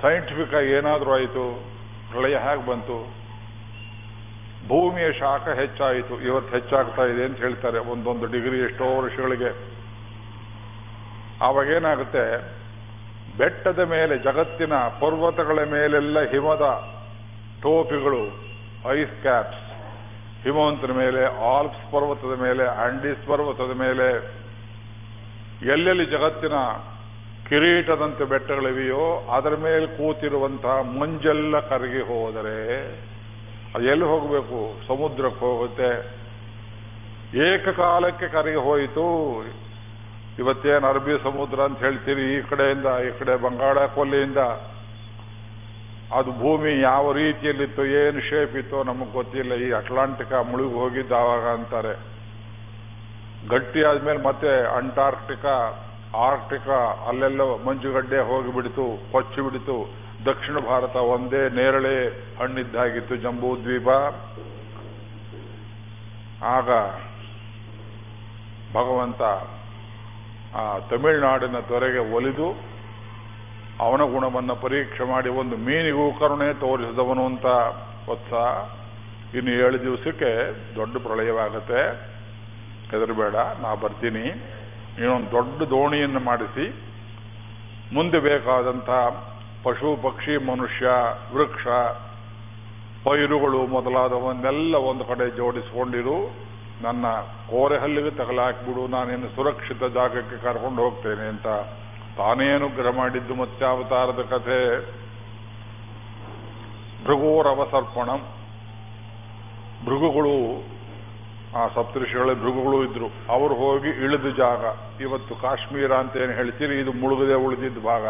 ಸೈಂಟಿಫಿಕ್ ಆಗಿ ಏನಾದರೂ ಆಯಿತು ಪ್ರಳಯ ಹೇಗೆ ಬಂತು? ಭೂಮಿಯ ಶಾಖ ಹೆಚ್ಚಾಯಿತು, ಇವತ್ತು ಹೆಚ್ಚಾಗ್ತಾ ಇದೆ ಅಂತ ಹೇಳ್ತಾರೆ. ಒಂದೊಂದು ಡಿಗ್ರಿ ಎಷ್ಟೋ ವರ್ಷಗಳಿಗೆ. ಆವಾಗ ಏನಾಗುತ್ತೆ ಬೆಟ್ಟದ ಮೇಲೆ, ಜಗತ್ತಿನ ಪರ್ವತಗಳ ಮೇಲೆಲ್ಲ ಹಿಮದ ಟೋಪಿಗಳು, ಐಸ್ ಕ್ಯಾಪ್ಸ್. ಹಿಮವಂತರ ಮೇಲೆ, ಆಲ್ಪ್ಸ್ ಪರ್ವತದ ಮೇಲೆ, ಆಂಡೀಸ್ ಪರ್ವತದ ಮೇಲೆ. ಎಲ್ಲೆಲ್ಲಿ ಜಗತ್ತಿನ ಕಿರೀಟದಂತೆ ಬೆಟ್ಟಗಳಿವೆಯೋ, ಅದರ ಮೇಲೆ ಕೂತಿರುವಂತಹ ಮಂಜೆಲ್ಲ ಕರಗಿ ಹೋದರೆ, ಅದು ಎಲ್ಲಿ ಹೋಗಬೇಕು? ಸಮುದ್ರಕ್ಕೆ ಹೋಗುತ್ತೆ. ಏಕಕಾಲಕ್ಕೆ ಕರಗಿ ಹೋಯಿತು. ಇವತ್ತೇನು ಅರಬ್ಬಿ ಸಮುದ್ರ ಅಂತ ಹೇಳ್ತೀರಿ, ಈ ಕಡೆಯಿಂದ, ಈ ಕಡೆ ಬಂಗಾಳ ಕೊಲ್ಲಿಯಿಂದ. ಅದು ಭೂಮಿ ಯಾವ ರೀತಿಯಲ್ಲಿತ್ತು, ಏನು ಶೇಪ್ ಇತ್ತೋ ನಮಗೆ ಗೊತ್ತಿಲ್ಲ. ಈ ಅಟ್ಲಾಂಟಿಕ ಮುಳುಗಿ ಹೋಗಿದ್ದ ಆವಾಗ ಅಂತಾರೆ. ಗಟ್ಟಿ ಆದ್ಮೇಲೆ ಮತ್ತೆ ಅಂಟಾರ್ಕ್ಟಿಕಾ ಆರ್ಕ್ಟಿಕಾ ಅಲ್ಲೆಲ್ಲ ಮಂಜುಗಡ್ಡೆ ಹೋಗಿಬಿಡ್ತು, ಕೊಚ್ಚಿ ಬಿಡಿತು. ದಕ್ಷಿಣ ಭಾರತ ಒಂದೇ ನೇರಳೆ ಹಣ್ಣಿದ್ದಾಗಿತ್ತು ಜಂಬೂ ದ್ವೀಪ ಆಗ ಭಗವಂತ ಆ ತಮಿಳುನಾಡಿನ ದೊರೆಗೆ ಒಲಿದು ಅವನ ಗುಣವನ್ನು ಪರೀಕ್ಷೆ ಮಾಡಿ ಒಂದು ಮೀನಿಗೂ ಕರುಣೆ ತೋರಿಸಿದವನು ಅಂತ ವತ್ಸ ಇನ್ನು ಏಳು ದಿವಸಕ್ಕೆ ದೊಡ್ಡ ಪ್ರಳಯವಾಗುತ್ತೆ. ಹೆದರಬೇಡ, ನಾ ಬರ್ತೀನಿ. ನೀನೊಂದು ದೊಡ್ಡ ದೋಣಿಯನ್ನು ಮಾಡಿಸಿ, ಮುಂದೆ ಬೇಕಾದಂಥ ಪಶು, ಪಕ್ಷಿ, ಮನುಷ್ಯ, ವೃಕ್ಷ, ಪೈರುಗಳು ಮೊದಲಾದವನ್ನೆಲ್ಲ ಒಂದು ಕಡೆ ಜೋಡಿಸಿಕೊಂಡಿರು. ನನ್ನ ಕೋರೆ ಹಲ್ಲಿಗೆ ತಗಲಾಕ್ಬಿಡು ನಾನೇನು ಸುರಕ್ಷಿತ ಜಾಗಕ್ಕೆ ಕರ್ಕೊಂಡು ಹೋಗ್ತೇನೆ ಅಂತ ತಾನೇ ಅನುಗ್ರಹ ಮಾಡಿದ್ದು ಮತ್ಸ್ಯಾವತಾರದ ಕಥೆ. ಭೃಗೋರವಸರ್ಪಣಂ. ಭೃಗುಗಳು, ಆ ಸಪ್ತಋಷಿಗಳ ಭೃಗುಗಳು ಇದ್ರು. ಅವರು ಹೋಗಿ ಇಳಿದ ಜಾಗ. ಇವತ್ತು ಕಾಶ್ಮೀರ ಅಂತ ಏನು ಹೇಳ್ತೀರಿ? ಇದು ಮುಳುಗದೆ ಉಳಿದಿದ್ದ ಭಾಗ.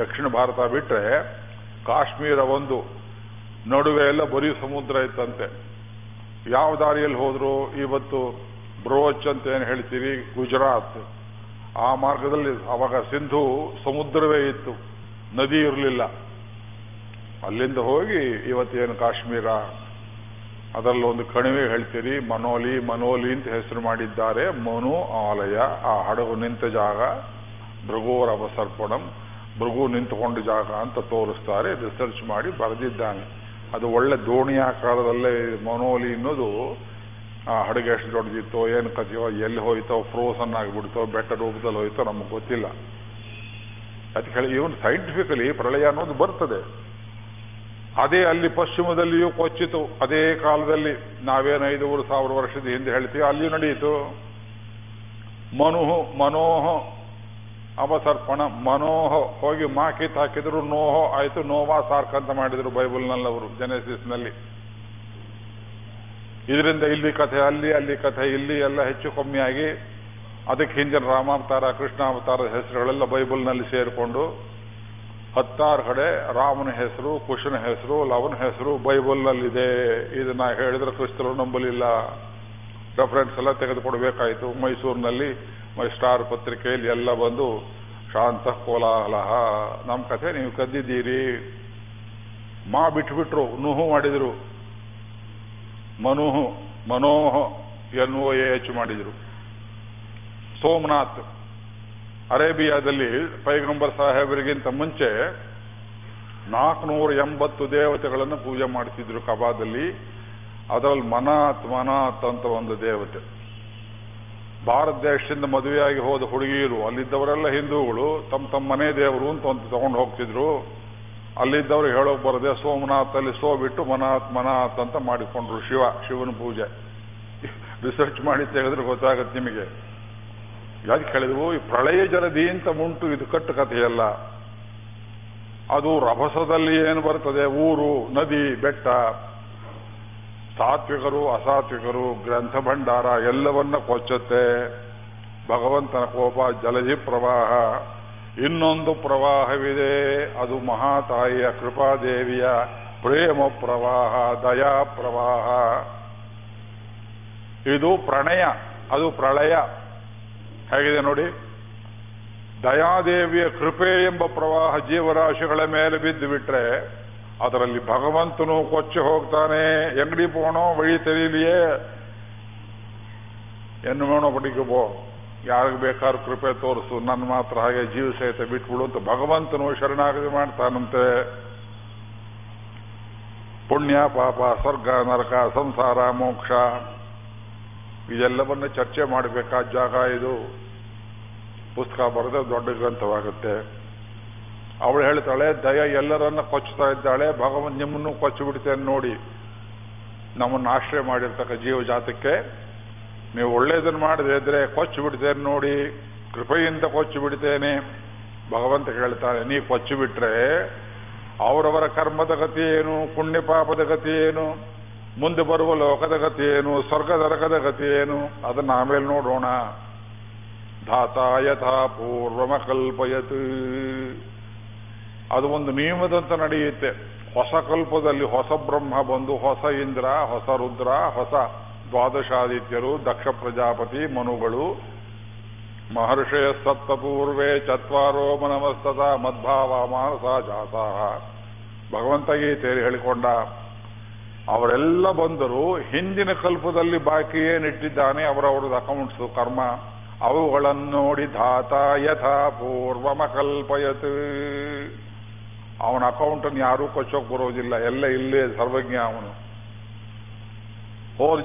ದಕ್ಷಿಣ ಭಾರತ ಬಿಟ್ರೆ ಕಾಶ್ಮೀರ ಒಂದು ನಡುವೆ ಎಲ್ಲ ಬರೀ ಸಮುದ್ರ ಇತ್ತಂತೆ. ಯಾವ ದಾರಿಯಲ್ಲಿ ಹೋದ್ರು ಇವತ್ತು ಬ್ರೋಚ್ ಅಂತ ಏನು ಹೇಳ್ತೀರಿ? ಗುಜರಾತ್. ಆ ಮಾರ್ಗದಲ್ಲಿ ಅವಾಗ ಸಿಂಧು ಸಮುದ್ರವೇ ಇತ್ತು. ನದಿ ಇರಲಿಲ್ಲ. ಅಲ್ಲಿಂದ ಹೋಗಿ ಇವತ್ತೇನು ಕಾಶ್ಮೀರ? ಅದರಲ್ಲೊಂದು ಕಣಿವೆ ಹೇಳ್ತೀರಿ, ಮನೋಲಿ ಮನೋಲಿ ಅಂತ ಹೆಸರು ಮಾಡಿದ್ದಾರೆ. ಮನು ಆಲಯ. ಆ ಹಡಗು ನಿಂತ ಜಾಗ. ಭೃಗುವರ ಅವಸರ್ಪಣಂ ಭೃಗು ನಿಂತುಕೊಂಡ ಜಾಗ ಅಂತ ತೋರಿಸ್ತಾರೆ. ರಿಸರ್ಚ್ ಮಾಡಿ ಬರೆದಿದ್ದಾನೆ. ಅದು ಒಳ್ಳೆ ದೋಣಿ ಆಕಾರದಲ್ಲೇ ಮನೋಲಿ ಅನ್ನೋದು, ಆ ಹಡಗೆ ಎಷ್ಟು ದೊಡ್ಡದಿತ್ತೋ, ಏನು ಕಥೆಯೋ, ಎಲ್ಲಿ ಹೋಯ್ತೋ ಫ್ರೋಸನ್ ಆಗಿಬಿಡ್ತೋ, ಬೆಟ್ಟ ರೂಪದಲ್ಲಿ ಹೋಯ್ತೋ ನಮಗೆ ಗೊತ್ತಿಲ್ಲ. ಅದಕ್ಕೆ ಹೇಳಿ ಇವನು ಸೈಂಟಿಫಿಕಲಿ ಪ್ರಳಯ ಅನ್ನೋದು ಬರ್ತದೆ. ಅದೇ ಅಲ್ಲಿ ಪಶ್ಚಿಮದಲ್ಲಿಯೂ ಕೊಚ್ಚಿತು. ಅದೇ ಕಾಲದಲ್ಲಿ ನಾವೇನು ಐದೂರು ಸಾವಿರ ವರ್ಷದ ಹಿಂದೆ ಹೇಳ್ತೀವಿ, ಅಲ್ಲಿಯೂ ನಡೆಯಿತು ಮನುಹು, ಮನೋಹ ಅವಸರ್ಪಣ ಮನೋಹ ಹೋಗಿ ಮಾ ಕಿತ್ ಹಾಕಿದ್ರು ನೋಹೋ ಆಯ್ತು, ನೋವಾ ಸಾರ್ಕ್ ಅಂತ ಮಾಡಿದ್ರು ಬೈಬಲ್ನಲ್ಲಿ ಅವರು ಜೆನೆಸಿಸ್ನಲ್ಲಿ ಇದರಿಂದ ಇಲ್ಲಿ ಕಥೆ, ಅಲ್ಲಿ ಅಲ್ಲಿ ಕಥೆ, ಇಲ್ಲಿ ಎಲ್ಲ ಹೆಚ್ಚು ಕಮ್ಮಿಯಾಗಿ ಅದಕ್ಕೆ ಹಿಂದಿನ ರಾಮಾವತಾರ ಕೃಷ್ಣಾವತಾರದ ಹೆಸರುಗಳೆಲ್ಲ ಬೈಬಲ್ನಲ್ಲಿ ಸೇರಿಕೊಂಡು ಹತ್ತಾರು ಕಡೆ ರಾಮನ ಹೆಸರು, ಕುಶನ ಹೆಸರು, ಲವನ ಹೆಸರು ಬೈಬಲ್ನಲ್ಲಿದೆ. ಇದನ್ನ ಹೇಳಿದ್ರೆ ಕ್ರಿಸ್ತರು ನಂಬಲಿಲ್ಲ. ರೆಫರೆನ್ಸ್ ಎಲ್ಲ ತೆಗೆದುಕೊಡ್ಬೇಕಾಯಿತು ಮೈಸೂರಿನಲ್ಲಿ. ಮೈ ಸ್ಟಾರ್ ಪತ್ರಿಕೆಯಲ್ಲಿ ಎಲ್ಲ ಬಂದು ಶಾಂತ ಕೋಲಾಹಲ ನಮ್ಮ ಕಥೆ ನೀವು ಕದ್ದಿದ್ದೀರಿ. ಮಾ ಬಿಟ್ಬಿಟ್ರು, ನುಹು ಮಾಡಿದ್ರು. ಮನುಹು, ಮನೋಹ ಎನ್ ಒ ಎಚ್ ಮಾಡಿದ್ರು. ಸೋಮನಾಥ್, ಅರೇಬಿಯಾದಲ್ಲಿ ಪೈಗಂಬರ್ ಸಾಹೇಬರಿಗಿಂತ ಮುಂಚೆ ನಾಲ್ಕುನೂರ ಎಂಬತ್ತು ದೇವತೆಗಳನ್ನು ಪೂಜೆ ಮಾಡ್ತಿದ್ರು ಕಬಾದಲ್ಲಿ. ಅದರಲ್ಲಿ ಮನಾತ್ ಮನಾತ್ ಅಂತ ಒಂದು ದೇವತೆ. ಭಾರತ ದೇಶದಿಂದ ಮದುವೆಯಾಗಿ ಹೋದ ಹುಡುಗಿಯರು, ಅಲ್ಲಿದ್ದವರೆಲ್ಲ ಹಿಂದೂಗಳು, ತಮ್ಮ ತಮ್ಮ ಮನೆ ದೇವರು ಅಂತ ಒಂದು ತಗೊಂಡು ಹೋಗ್ತಿದ್ರು. ಅಲ್ಲಿದ್ದವರು ಹೇಳೋಕ್ ಬರದೆ ಸೋಮನಾಥ್ ಅಲ್ಲಿ ಸೋ ಬಿಟ್ಟು ಮನಾತ್ ಮನಾತ್ ಅಂತ ಮಾಡಿಕೊಂಡ್ರು ಶಿವ, ಶಿವನ ಪೂಜೆ. ರಿಸರ್ಚ್ ಮಾಡಿ ತೆಗೆದ್ರೆ ಗೊತ್ತಾಗತ್ತೆ ನಿಮಗೆ. ಯಾಕೆ ಕೇಳಿದ್ವು? ಈ ಪ್ರಳಯ ಜಲದಿ ಅಂತ ಮುಂಟು ಇದು ಕಟ್ಟು ಕಥೆಯಲ್ಲ. ಅದು ರಭಸದಲ್ಲಿ ಏನು ಬರ್ತದೆ? ಊರು, ನದಿ, ಬೆಟ್ಟ. ಸಾತ್ವಿಕರು, ಅಸಾತ್ವಿಕರು ಗ್ರಂಥ ಭಂಡಾರ ಎಲ್ಲವನ್ನ ಕೊಚ್ಚುತ್ತೆ. ಭಗವಂತನ ಕೋಪ, ಜಲಜಿ ಪ್ರವಾಹ. ಇನ್ನೊಂದು ಪ್ರವಾಹವಿದೆ, ಅದು ಮಹಾತಾಯಿಯ ಕೃಪಾದೇವಿಯ ಪ್ರೇಮ ಪ್ರವಾಹ, ದಯಾ ಪ್ರವಾಹ. ಇದು ಪ್ರಣಯ, ಅದು ಪ್ರಳಯ. ಹೇಗಿದೆ ನೋಡಿ? ದಯಾದೇವಿಯ ಕೃಪೆ ಎಂಬ ಪ್ರವಾಹ ಜೀವರಾಶಿಗಳ ಮೇಲೆ ಬಿದ್ದು ಬಿಟ್ರೆ ಅದರಲ್ಲಿ ಭಗವಂತನು ಕೊಚ್ಚಿ ಹೋಗ್ತಾನೆ. ಎಂಗಡಿ ಪೋಣೋ ಬಳಿ ತೆರೀಲಿಯೇ? ಎನ್ನು ಮೇಣೋ ಬಡಿಗೆ ಪೋ ಯಾರಿಗೆ ಬೇಕಾದ್ರೂ ಕೃಪೆ ತೋರಿಸು. ನನ್ನ ಮಾತ್ರ ಹಾಗೆ ಜೀವ ಸಹಿತ ಬಿಟ್ಬಿಡು ಅಂತ ಭಗವಂತನು ಶರಣಾಗತಿ ಮಾಡ್ತಾನಂತೆ. ಪುಣ್ಯ, ಪಾಪ, ಸ್ವರ್ಗ, ನರಕ, ಸಂಸಾರ, ಮೋಕ್ಷ. ಇದೆಲ್ಲವನ್ನ ಚರ್ಚೆ ಮಾಡಬೇಕಾದ ಜಾಗ ಇದು. ಪುಸ್ತಕ ಬರೆದ್ರೆ ದೊಡ್ಡ ಗ್ರಂಥವಾಗುತ್ತೆ. ಅವಳು ಹೇಳ್ತಾಳೆ, ದಯ ಎಲ್ಲರನ್ನ ಕೊಚ್ಚುತ್ತಾ ಇದ್ದಾಳೆ ಭಗವಂತ ನಿಮ್ಮನ್ನು ಕೊಚ್ಚು ಬಿಡ್ತೇನೆ ನೋಡಿ. ನಮ್ಮನ್ನು ಆಶ್ರಯ ಮಾಡಿರ್ತಕ್ಕ ಜೀವ ಜಾತಕ್ಕೆ ನೀವು ಒಳ್ಳೇದನ್ನು ಮಾಡದೇ ಇದ್ರೆ ಕೊಚ್ಚು ಬಿಡ್ತೇನೆ ನೋಡಿ. ಕೃಪೆಯಿಂದ ಕೊಚ್ಚು ಬಿಡ್ತೇನೆ ಭಗವಂತ ಹೇಳ್ತಾನೆ ನೀ ಕೊಚ್ಚು ಬಿಟ್ರೆ ಅವರವರ ಕರ್ಮದ ಗತಿ ಏನು? ಪುಣ್ಯ ಪಾಪದ ಗತಿ ಏನು? ಮುಂದೆ ಬರುವ ಲೋಕದ ಗತಿ ಏನು? ಸ್ವರ್ಗ ನರಕದ ಗತಿ ಏನು? ಅದನ್ನ ಆಮೇಲೆ ನೋಡೋಣ. ಧಾತ ಯಥಾ ಪೂರ್ವಮ ಕಲ್ಪಯತ್ ಅದು ಒಂದು ನಿಯಮದಂತೆ ನಡೆಯುತ್ತೆ. ಹೊಸ ಕಲ್ಪದಲ್ಲಿ ಹೊಸ ಬ್ರಹ್ಮ ಬಂದು ಹೊಸ ಇಂದ್ರ, ಹೊಸ ರುದ್ರ, ಹೊಸ ದ್ವಾದಶಾದಿತ್ಯರು, ದಕ್ಷ ಪ್ರಜಾಪತಿ, ಮನುಗಳು. ಮಹರ್ಷಯ ಸಪ್ತಪೂರ್ವೇ ಚತ್ವಾರೋ ಮನಮಸ್ತದ ಮದ್ಭಾವ ಮಾನಸ ಜಾತ. ಭಗವಂತ ಗೀತೆಯಲ್ಲಿ ಹೇಳಿಕೊಂಡ, ಅವರೆಲ್ಲ ಬಂದರು ಹಿಂದಿನ ಕಲ್ಪದಲ್ಲಿ ಬಾಕಿ ಏನಿಟ್ಟಿದ್ದಾನೆ ಅವರವರದ್ದು ಅಕೌಂಟ್ಸ್ ಕರ್ಮ. ಅವುಗಳನ್ನು ನೋಡಿ ಧಾತ ಯಥಾ ಪೂರ್ವಮ ಕಲ್ಪಯತ್ ಅವನ ಅಕೌಂಟನ್ನು ಯಾರೂ ಕೊಚ್ಚೋಕ್ ಬರೋದಿಲ್ಲ. ಎಲ್ಲ ಇಲ್ಲೇ ಸರ್ವಜ್ಞ ಅವನು. ಹೋದ